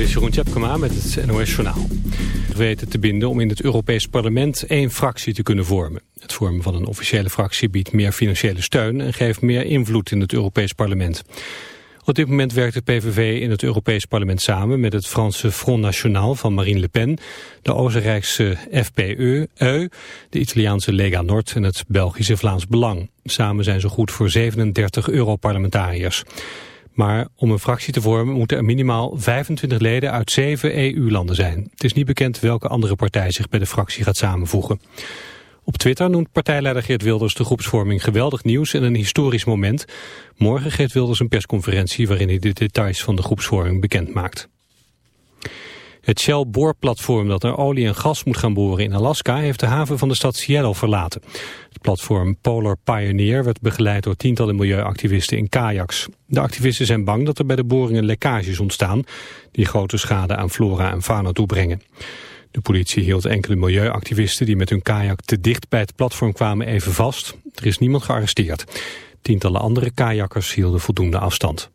Dit is Jeroen Tjepkema met het NOS Journaal. weten te binden om in het Europees Parlement één fractie te kunnen vormen. Het vormen van een officiële fractie biedt meer financiële steun... en geeft meer invloed in het Europees Parlement. Op dit moment werkt de PVV in het Europees Parlement samen... met het Franse Front National van Marine Le Pen... de Oostenrijkse FPE, de Italiaanse Lega Nord... en het Belgische Vlaams Belang. Samen zijn ze goed voor 37 Europarlementariërs. Maar om een fractie te vormen moeten er minimaal 25 leden uit zeven EU-landen zijn. Het is niet bekend welke andere partij zich bij de fractie gaat samenvoegen. Op Twitter noemt partijleider Geert Wilders de groepsvorming geweldig nieuws en een historisch moment. Morgen geeft Wilders een persconferentie waarin hij de details van de groepsvorming bekend maakt. Het Shell-boorplatform dat naar olie en gas moet gaan boren in Alaska heeft de haven van de stad Seattle verlaten. Het platform Polar Pioneer werd begeleid door tientallen milieuactivisten in kajaks. De activisten zijn bang dat er bij de boringen lekkages ontstaan die grote schade aan flora en fauna toebrengen. De politie hield enkele milieuactivisten die met hun kajak te dicht bij het platform kwamen even vast. Er is niemand gearresteerd. Tientallen andere kajakkers hielden voldoende afstand.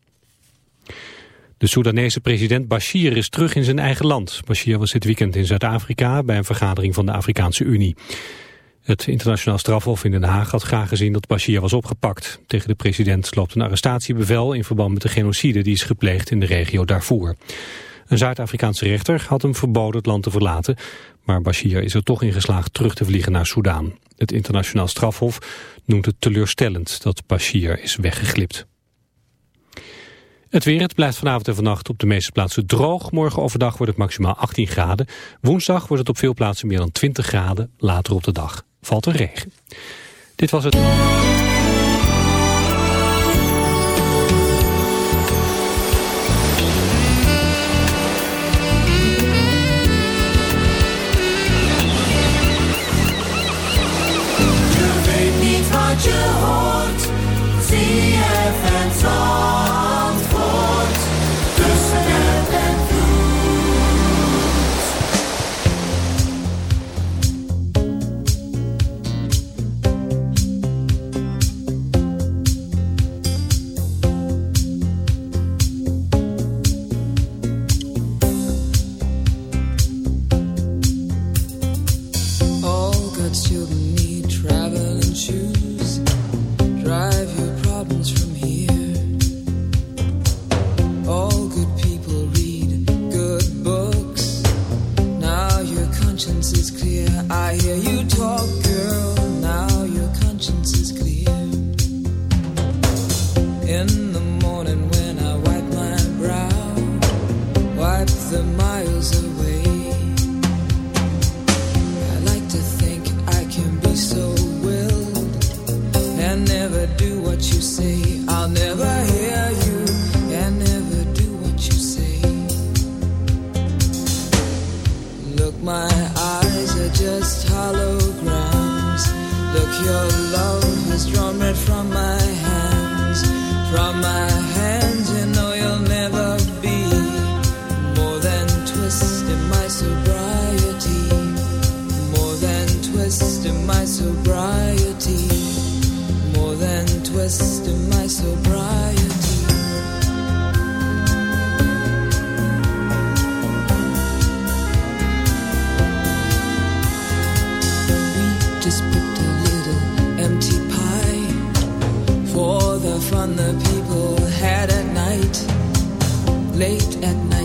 De Soedanese president Bashir is terug in zijn eigen land. Bashir was dit weekend in Zuid-Afrika bij een vergadering van de Afrikaanse Unie. Het internationaal strafhof in Den Haag had graag gezien dat Bashir was opgepakt. Tegen de president loopt een arrestatiebevel in verband met de genocide die is gepleegd in de regio Darfur. Een Zuid-Afrikaanse rechter had hem verboden het land te verlaten, maar Bashir is er toch in geslaagd terug te vliegen naar Soedan. Het internationaal strafhof noemt het teleurstellend dat Bashir is weggeglipt. Het weer, het blijft vanavond en vannacht op de meeste plaatsen droog. Morgen overdag wordt het maximaal 18 graden. Woensdag wordt het op veel plaatsen meer dan 20 graden. Later op de dag valt er regen. Dit was het... the people had at night, late at night.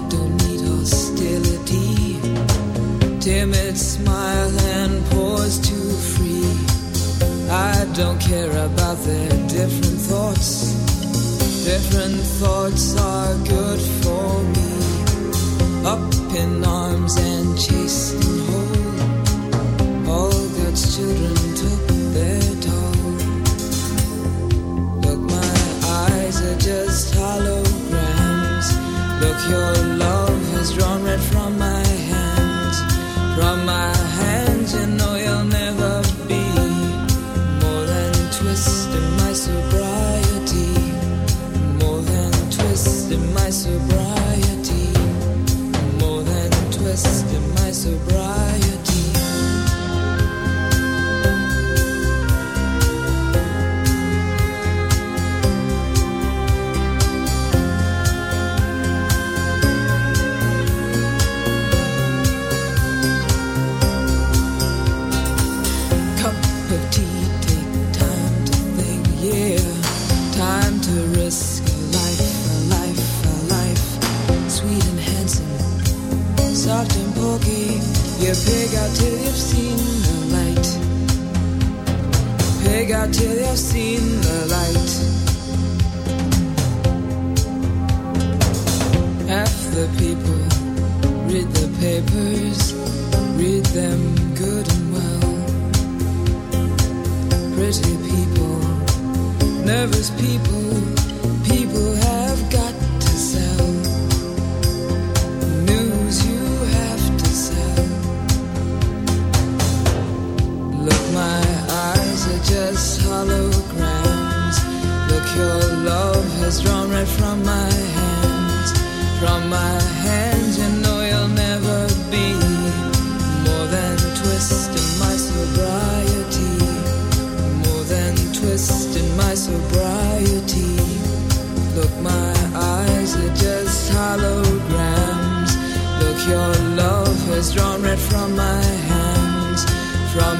Pretty people, nervous people, people have got to sell. News you have to sell. Look, my eyes are just holograms. Look, your love has drawn right from my hands. From my hands, has drawn red from my hands. From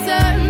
reason.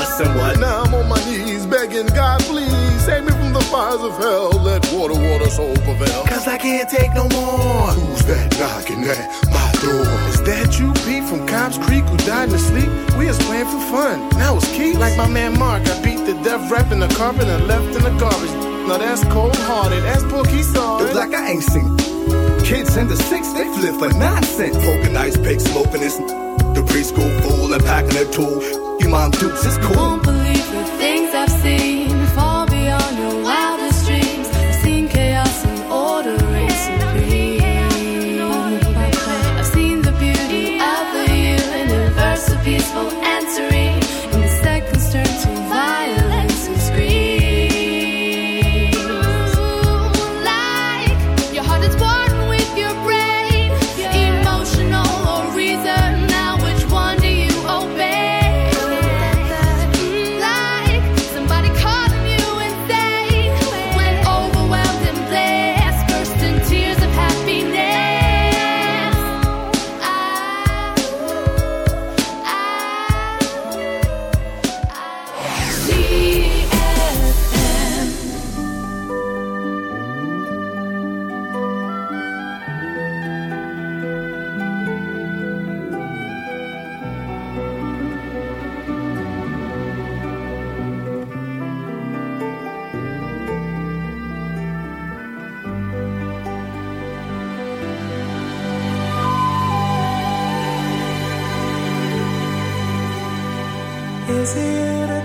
me from the fires of hell. Let water, water, soul prevail. Cause I can't take no more. Who's that knocking at my door? Is that you, Pete, from Cobb's Creek, who died in his sleep? We was playing for fun. Now it's Keith. Like my man Mark, I beat the death rap in the carpet and left in the garbage. Now that's cold hearted. That's Pookie saw Look like I ain't seen. Kids in the six, they flip for nonsense. Poking ice pick, smoking this. The preschool fool and packing their tool. You mom dukes, it's cool. Won't believe the things I've seen, Is it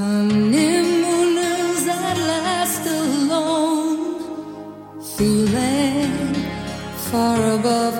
honeymooners at last alone, feeling far above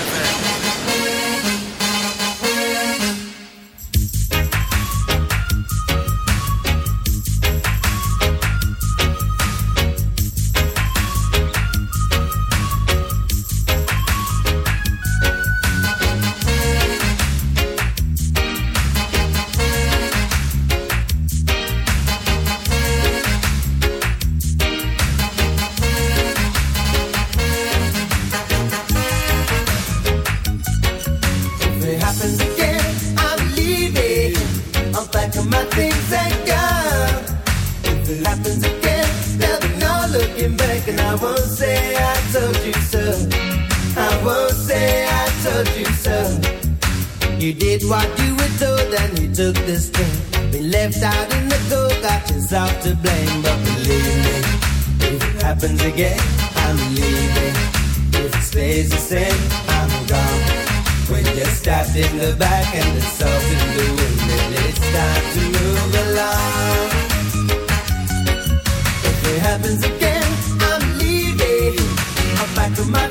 what you were told and you took the sting. Been left out in the cold, got yourself to blame. But believe me, if it happens again, I'm leaving. If it stays the same, I'm gone. When you're stabbed in the back and the salt in the wind, then it's time to move along. If it happens again, I'm leaving. I'm back to my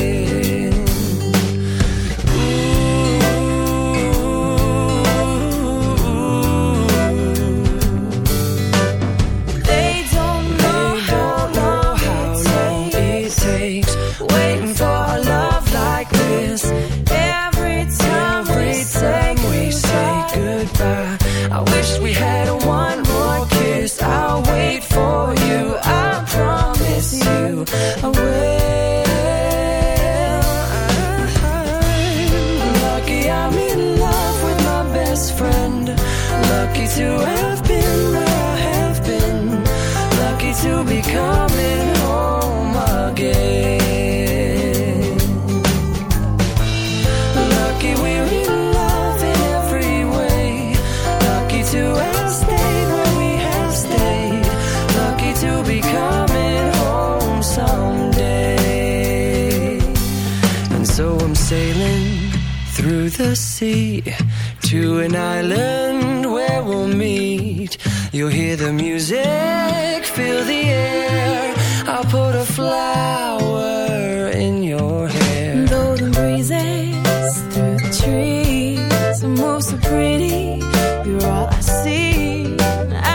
hear the music, feel the air. I'll put a flower in your hair. Though the breezes through the trees, it moves so pretty. You're all I see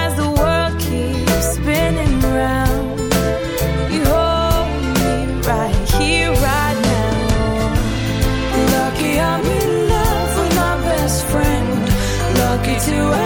as the world keeps spinning round. You hold me right here, right now. Lucky I'm in love with my best friend. Lucky to.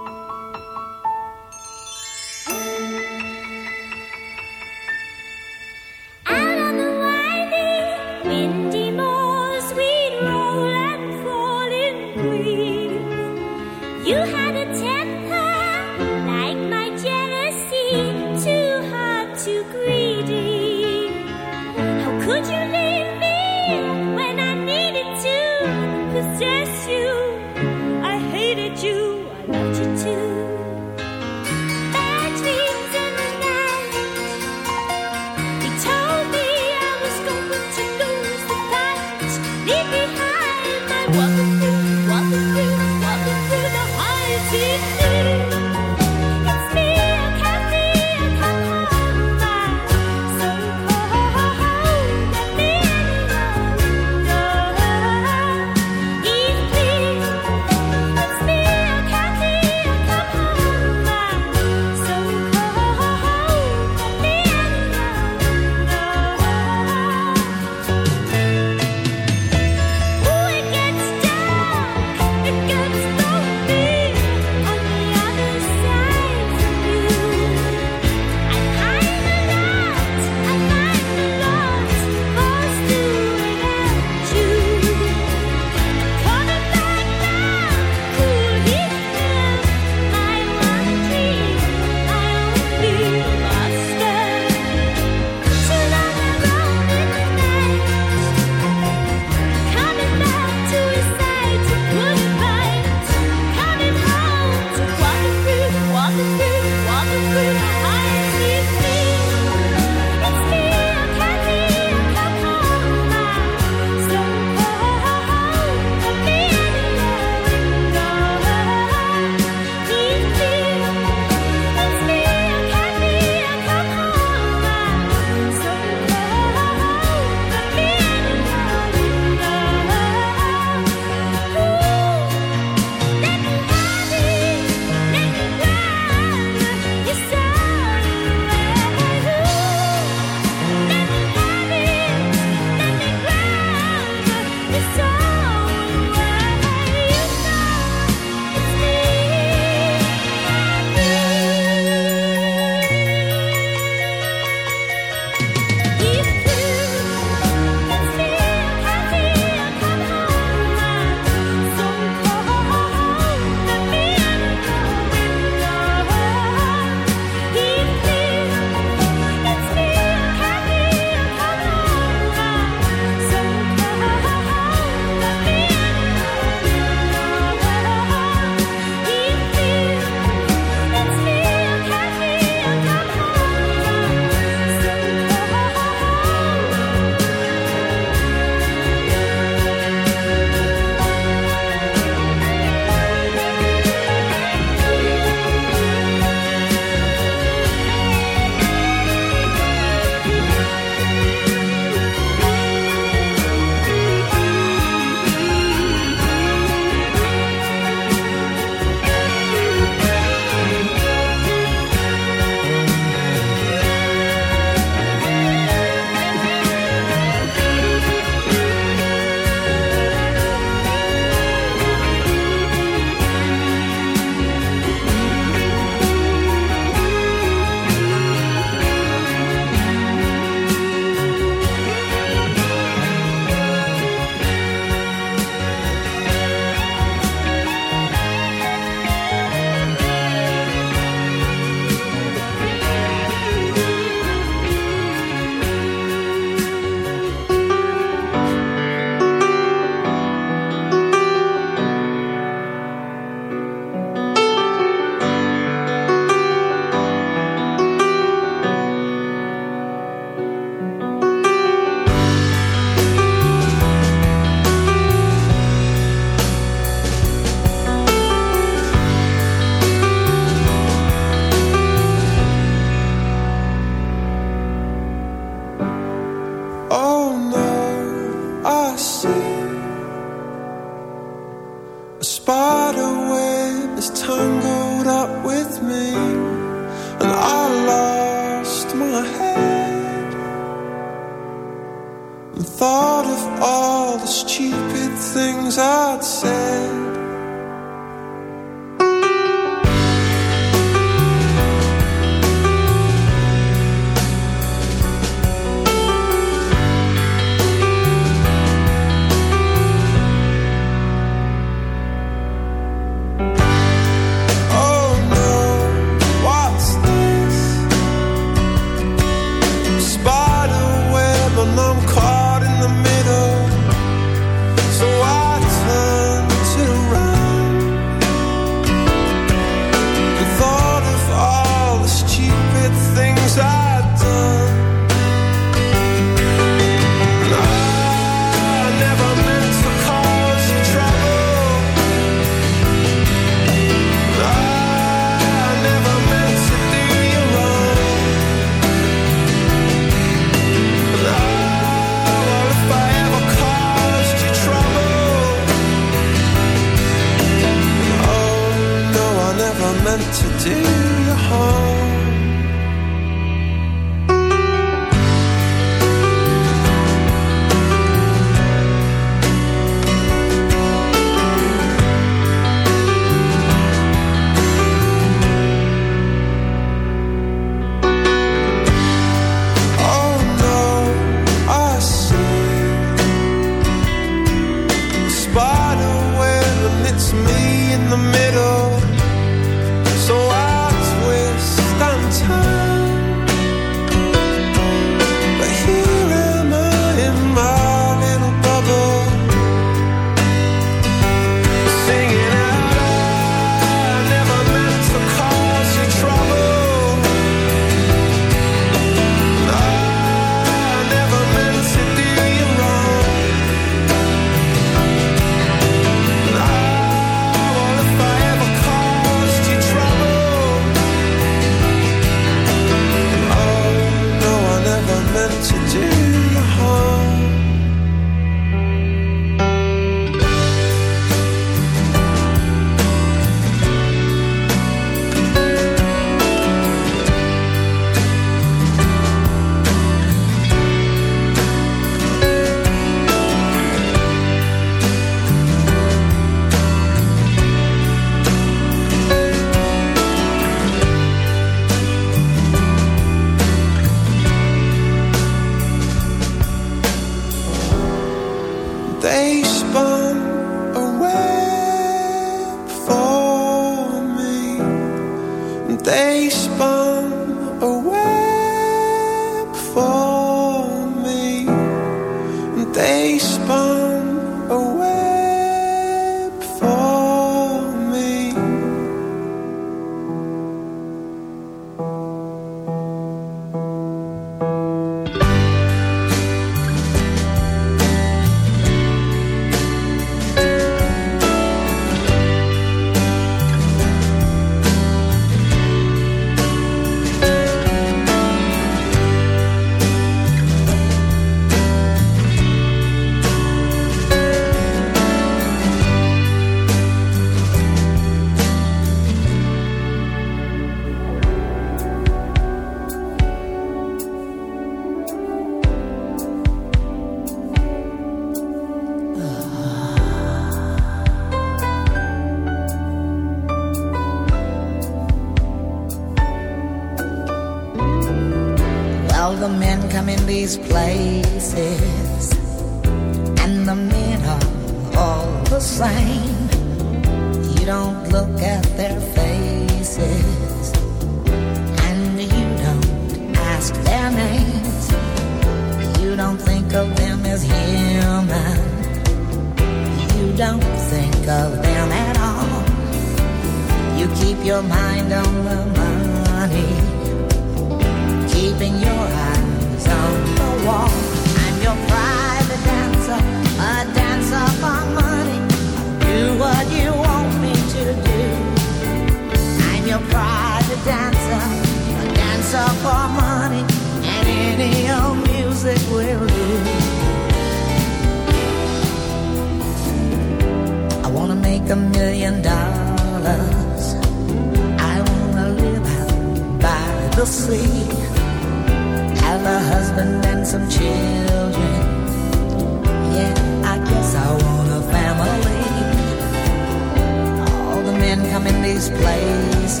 come in these places,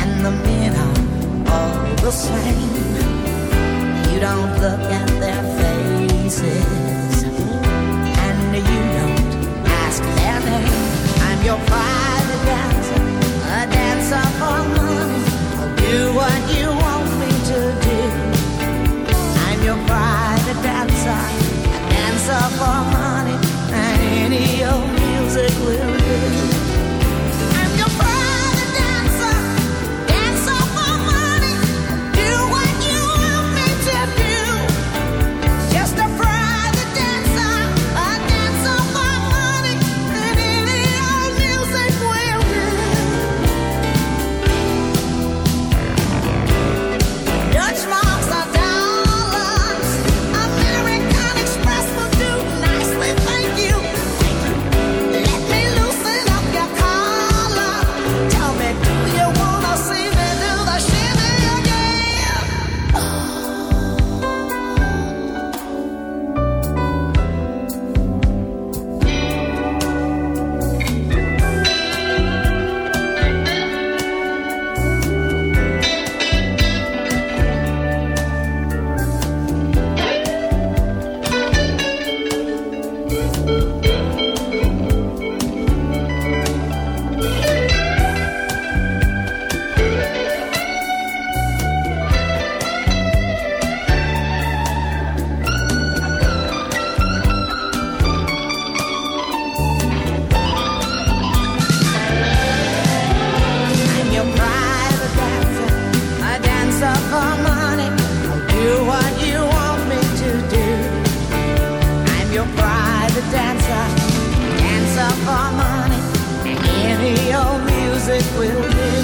and the men are all the same. You don't look at their faces, and you don't ask their name. I'm your pride. Music will do.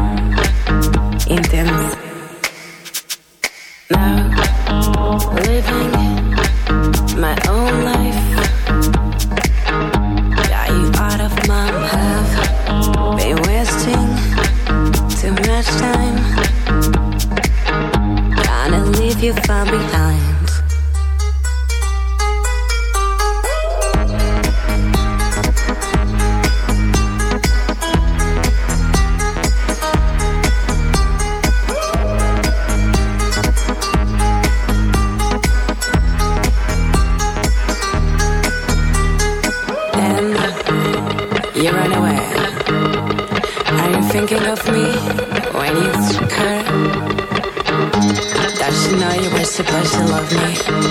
supposed to love me.